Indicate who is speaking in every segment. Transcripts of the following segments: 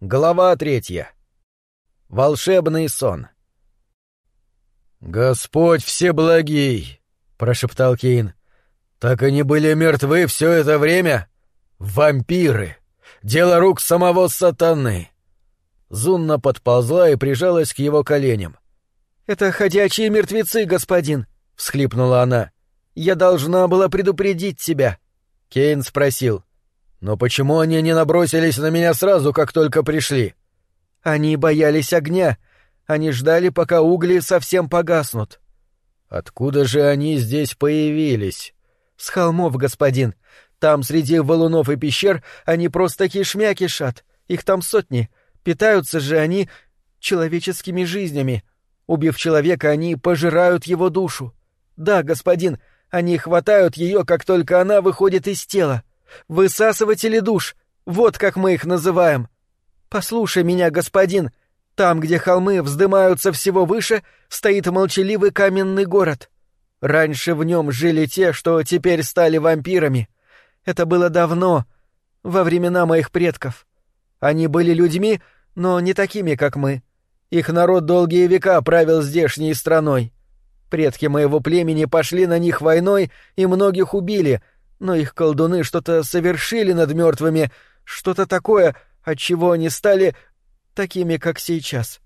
Speaker 1: Глава третья. Волшебный сон.
Speaker 2: «Господь Всеблагий!» — прошептал Кейн. «Так они были мертвы все это время? Вампиры! Дело рук самого сатаны!»
Speaker 1: Зунна подползла и прижалась к его коленям.
Speaker 3: «Это ходячие мертвецы, господин!» — всхлипнула она. «Я должна была предупредить тебя!»
Speaker 1: Кейн спросил. «Но почему они не набросились на меня сразу, как только пришли?»
Speaker 3: «Они боялись огня. Они ждали, пока угли совсем погаснут».
Speaker 1: «Откуда же они здесь появились?»
Speaker 3: «С холмов, господин. Там, среди валунов и пещер, они просто кишмя кишат. Их там сотни. Питаются же они человеческими жизнями. Убив человека, они пожирают его душу. Да, господин, они хватают ее, как только она выходит из тела. Высасыватели душ. Вот как мы их называем. Послушай меня, господин. Там, где холмы вздымаются всего выше, стоит молчаливый каменный город. Раньше в нем жили те, что теперь стали вампирами. Это было давно, во времена моих предков. Они были людьми, но не такими, как мы. Их народ долгие века правил здешней страной. Предки моего племени пошли на них войной и многих убили, но их колдуны что-то совершили над мертвыми, что-то такое, от чего они стали такими, как сейчас.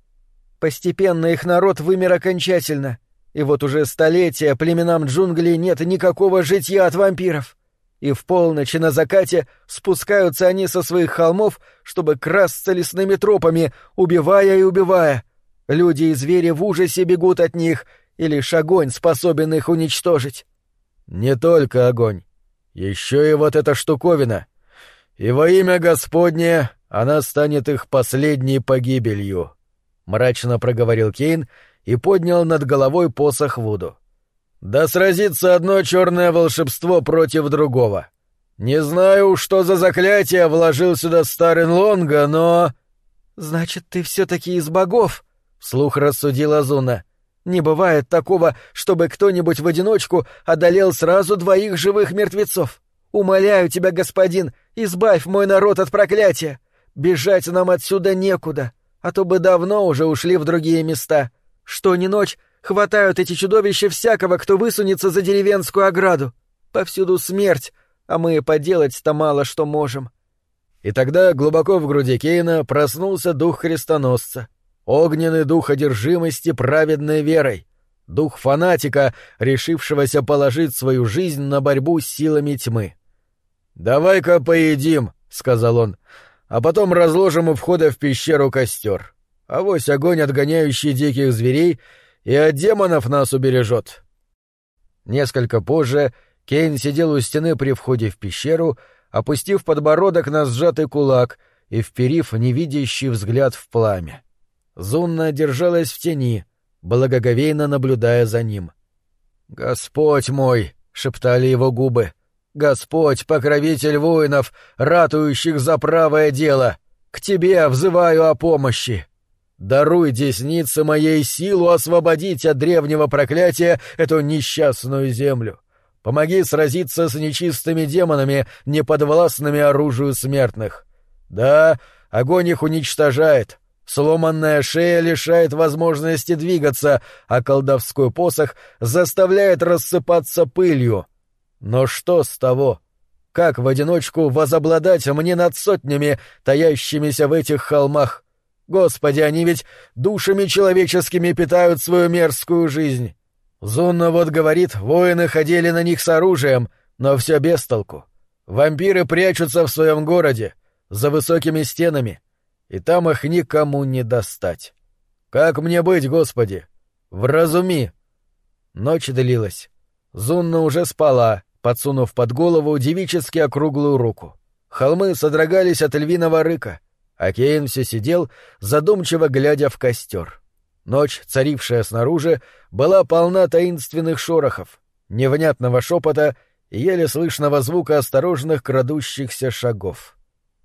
Speaker 3: Постепенно их народ вымер окончательно, и вот уже столетия племенам джунглей нет никакого житья от вампиров. И в полночь и на закате спускаются они со своих холмов, чтобы красться лесными тропами, убивая и убивая. Люди и звери в ужасе бегут от них — и лишь огонь способен их уничтожить.
Speaker 2: Не только огонь. Еще и вот эта штуковина. И во имя Господне она станет их последней погибелью. Мрачно проговорил Кейн и поднял над головой посох Вуду. Да сразится одно черное волшебство против другого. Не знаю, что за заклятие вложил сюда старый Лонга, но...
Speaker 3: Значит, ты все-таки из богов? — вслух рассудила Зуна. Не бывает такого, чтобы кто-нибудь в одиночку одолел сразу двоих живых мертвецов. Умоляю тебя, господин, избавь мой народ от проклятия. Бежать нам отсюда некуда, а то бы давно уже ушли в другие места. Что ни ночь, хватают эти чудовища всякого, кто высунется за деревенскую ограду. Повсюду смерть, а мы поделать-то мало что можем.
Speaker 1: И тогда глубоко в груди Кейна проснулся дух крестоносца — Огненный дух одержимости праведной верой, дух фанатика, решившегося положить свою жизнь на борьбу с силами тьмы. «Давай-ка поедим», — сказал он, — «а потом разложим у входа в пещеру костер. Авось огонь, отгоняющий диких зверей, и от демонов нас убережет». Несколько позже Кейн сидел у стены при входе в пещеру, опустив подбородок на сжатый кулак и вперив невидящий взгляд в пламя. Зунна держалась в тени, благоговейно наблюдая за ним. «Господь мой!» — шептали его губы. «Господь, покровитель воинов, ратующих за правое дело! К тебе взываю о помощи! Даруй деснице моей силу освободить от древнего проклятия эту несчастную землю! Помоги сразиться с нечистыми демонами, неподвластными оружию смертных! Да, огонь их уничтожает, Сломанная шея лишает возможности двигаться, а колдовской посох заставляет рассыпаться пылью. Но что с того? Как в одиночку возобладать мне над сотнями, таящимися в этих холмах? Господи, они ведь душами человеческими питают свою мерзкую жизнь. Зунна вот говорит, воины ходили на них с оружием, но все без толку. Вампиры прячутся в своем городе, за высокими стенами, и там их никому не достать. Как мне быть, Господи? Вразуми!» Ночь длилась. Зунна уже спала, подсунув под голову девически округлую руку. Холмы содрогались от львиного рыка, а Кейн все сидел, задумчиво глядя в костер. Ночь, царившая снаружи, была полна таинственных шорохов, невнятного шепота и еле слышного звука осторожных крадущихся шагов.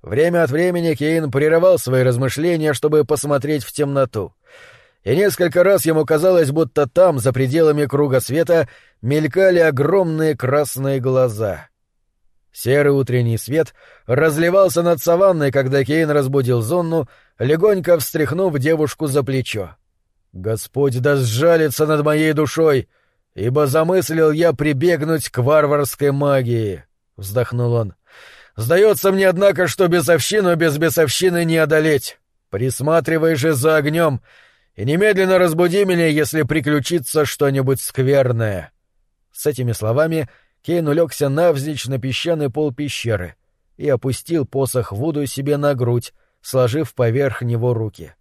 Speaker 1: Время от времени Кейн прерывал свои размышления, чтобы посмотреть в темноту. И несколько раз ему казалось, будто там, за пределами круга света, мелькали огромные красные глаза. Серый утренний свет разливался над саванной, когда Кейн разбудил Зонну, легонько встряхнув девушку за плечо. «Господь да сжалится над моей душой, ибо замыслил я прибегнуть к варварской магии», — вздохнул он. «Сдается мне, однако, что бесовщину без бесовщины не одолеть. Присматривай же за огнем и немедленно разбуди меня, если приключится что-нибудь скверное». С этими словами Кейн улегся навзничь на песчаный пол пещеры и опустил посох Вуду себе на грудь, сложив поверх него руки.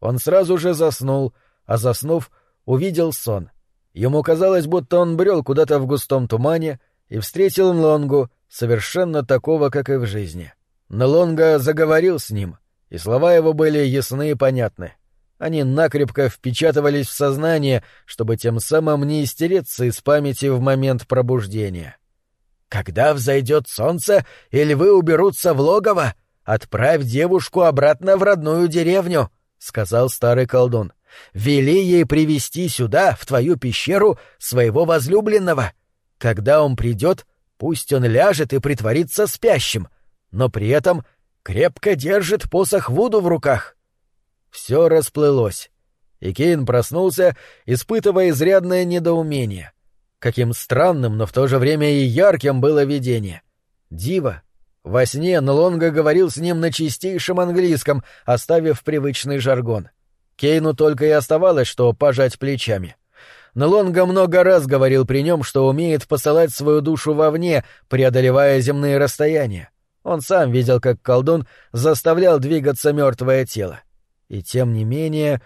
Speaker 1: Он сразу же заснул, а заснув, увидел сон. Ему казалось, будто он брел куда-то в густом тумане и встретил Нлонгу, совершенно такого, как и в жизни. Нлонга заговорил с ним, и слова его были ясны и понятны. Они накрепко впечатывались в сознание, чтобы тем самым не истереться из памяти в момент пробуждения. «Когда взойдет солнце, и львы уберутся в логово, отправь девушку обратно в родную деревню», — сказал старый колдун. «Вели ей привести сюда, в твою пещеру, своего возлюбленного. Когда он придет, пусть он ляжет и притворится спящим, но при этом крепко держит посох Вуду в руках. Все расплылось, и Кейн проснулся, испытывая изрядное недоумение. Каким странным, но в то же время и ярким было видение. Дива. Во сне Нлонга говорил с ним на чистейшем английском, оставив привычный жаргон. Кейну только и оставалось, что пожать плечами. Нлонга много раз говорил при нем, что умеет посылать свою душу вовне, преодолевая земные расстояния. Он сам видел, как колдун заставлял двигаться мертвое тело. И тем не менее...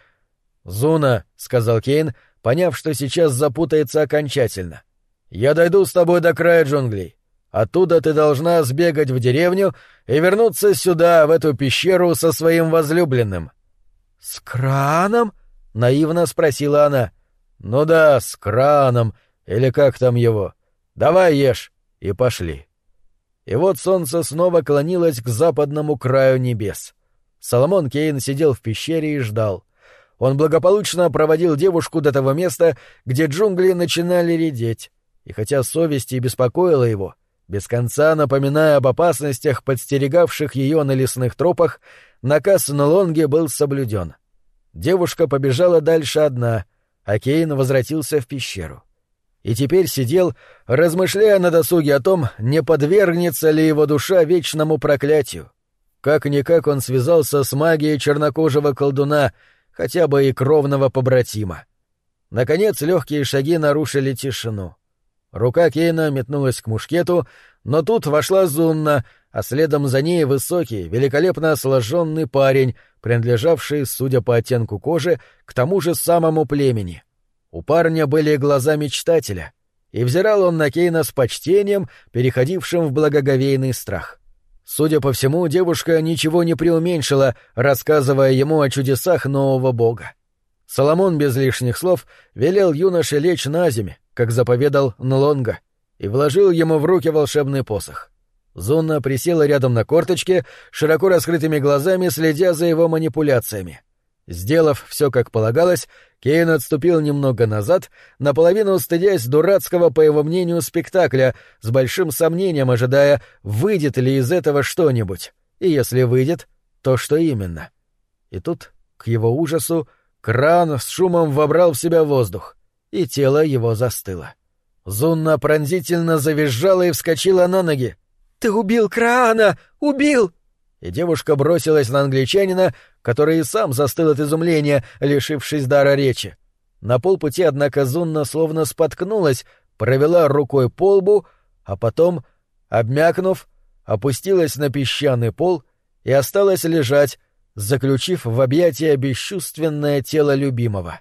Speaker 1: «Зуна», — сказал Кейн, поняв, что сейчас запутается окончательно. «Я дойду с тобой до края джунглей. Оттуда ты должна сбегать в деревню и вернуться сюда, в эту пещеру, со своим возлюбленным».
Speaker 3: «С краном?» — наивно спросила она.
Speaker 1: «Ну да, с краном, или как там его. Давай ешь». И пошли. И вот солнце снова клонилось к западному краю небес. Соломон Кейн сидел в пещере и ждал. Он благополучно проводил девушку до того места, где джунгли начинали редеть. И хотя совесть и беспокоила его, без конца напоминая об опасностях, подстерегавших ее на лесных тропах, наказ на лонге был соблюден. Девушка побежала дальше одна, а Кейн возвратился в пещеру. И теперь сидел, размышляя на досуге о том, не подвергнется ли его душа вечному проклятию. Как-никак он связался с магией чернокожего колдуна, хотя бы и кровного побратима. Наконец легкие шаги нарушили тишину. Рука Кейна метнулась к мушкету, но тут вошла Зунна, а следом за ней высокий, великолепно сложенный парень, принадлежавший, судя по оттенку кожи, к тому же самому племени. У парня были глаза мечтателя, и взирал он на Кейна с почтением, переходившим в благоговейный страх. Судя по всему, девушка ничего не преуменьшила, рассказывая ему о чудесах нового бога. Соломон без лишних слов велел юноше лечь на земе, как заповедал Нлонга, и вложил ему в руки волшебный посох. Зунна присела рядом на корточке, широко раскрытыми глазами следя за его манипуляциями. Сделав все как полагалось, Кейн отступил немного назад, наполовину стыдясь дурацкого, по его мнению, спектакля, с большим сомнением ожидая, выйдет ли из этого что-нибудь, и если выйдет, то что именно. И тут, к его ужасу, кран с шумом вобрал в себя воздух, и тело его застыло. Зунна пронзительно завизжала и вскочила на ноги. «Ты убил крана! Убил!» И девушка бросилась на англичанина, который и сам застыл от изумления, лишившись дара речи. На полпути, однако, Зунна словно споткнулась, провела рукой по лбу, а потом, обмякнув, опустилась на песчаный пол и осталась лежать, заключив в объятия бесчувственное тело любимого.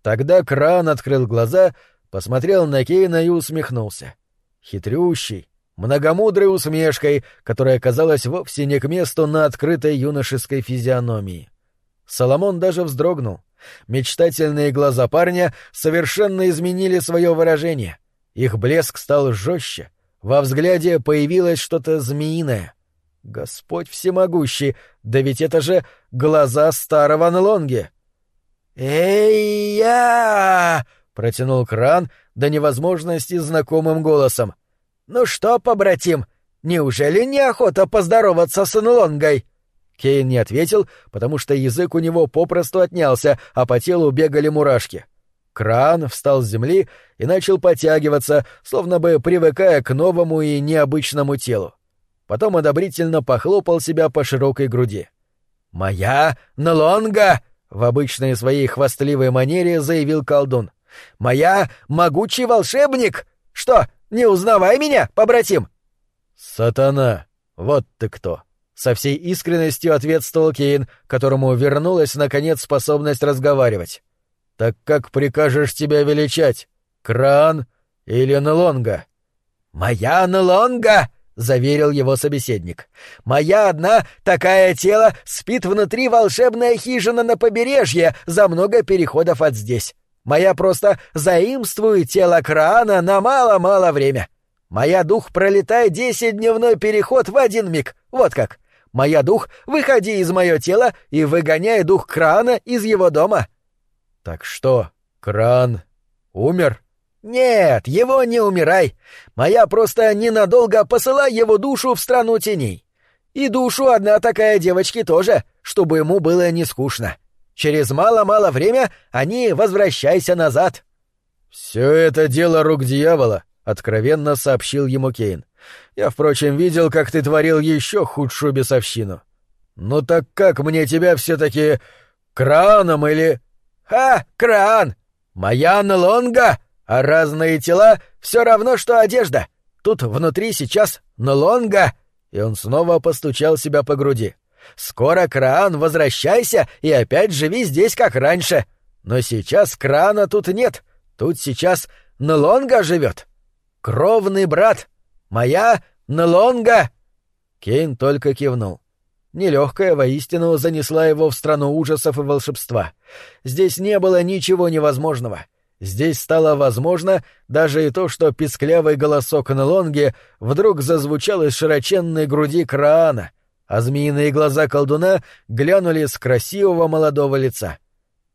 Speaker 1: Тогда Кран открыл глаза, посмотрел на Кейна и усмехнулся. Хитрющий, многомудрой усмешкой, которая казалась вовсе не к месту на открытой юношеской физиономии. Соломон даже вздрогнул. Мечтательные глаза парня совершенно изменили свое выражение. Их блеск стал жестче. Во взгляде появилось что-то змеиное. Господь всемогущий, да ведь это же глаза старого Нлонги. «Эй-я!» — протянул кран до невозможности знакомым голосом. «Ну что, побратим, Неужели неохота поздороваться с Нлонгой?» Кейн не ответил, потому что язык у него попросту отнялся, а по телу бегали мурашки. Кран встал с земли и начал потягиваться, словно бы привыкая к новому и необычному телу. Потом одобрительно похлопал себя по широкой груди. «Моя Нлонга!» — в обычной своей хвастливой манере заявил колдун. «Моя могучий волшебник! Что, не узнавай меня, побратим?»
Speaker 2: «Сатана! Вот ты кто!» Со всей искренностью ответствовал Кейн, которому вернулась, наконец, способность разговаривать. «Так как прикажешь тебя величать? Кран или Нлонга?»
Speaker 1: «Моя Нлонга!» — заверил его собеседник. «Моя одна такая тело спит внутри волшебная хижина на побережье за много переходов от здесь. Моя просто заимствует тело Краана на мало-мало время. Моя дух пролетает десятидневной переход в один миг. Вот как. Моя дух, выходи из мое тело и выгоняй дух Крана из его дома.
Speaker 2: Так что, Кран умер?
Speaker 1: Нет, его не умирай. Моя просто ненадолго посылай его душу в страну теней. И душу одна такая девочки тоже, чтобы ему было не скучно. Через мало-мало время они возвращайся назад.
Speaker 2: Все это дело рук дьявола, откровенно сообщил ему Кейн. Я, впрочем, видел, как ты творил еще худшую бесовщину. Ну так как мне тебя все-таки краном или...
Speaker 1: Ха, кран! Моя налонга! А разные тела все равно, что одежда. Тут внутри сейчас налонга. И он снова постучал себя по груди. Скоро кран, возвращайся и опять живи здесь, как раньше. Но сейчас крана тут нет. Тут сейчас Налонга живет. Кровный брат. Моя Нлонга!» Кейн только кивнул. Нелегкая воистину занесла его в страну ужасов и волшебства. Здесь не было ничего невозможного. Здесь стало возможно даже и то, что писклявый голосок Нлонги вдруг зазвучал из широченной груди Краана, а змеиные глаза колдуна глянули с красивого молодого лица.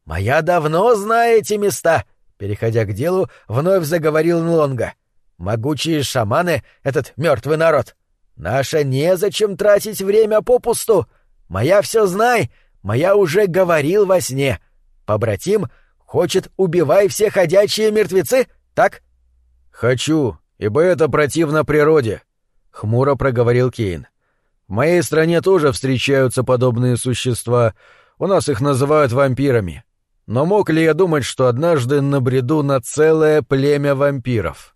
Speaker 1: «Моя давно знаю эти места!» Переходя к делу, вновь заговорил Нлонга. Могучие шаманы, этот мертвый народ. Наша незачем тратить время попусту. Моя все знай, моя уже говорил во сне. Побратим хочет убивай все ходячие мертвецы, так?
Speaker 2: Хочу, ибо это противно природе, хмуро проговорил Кейн. В моей стране тоже встречаются подобные существа. У нас их называют вампирами. Но мог ли я думать, что однажды набреду на целое племя вампиров?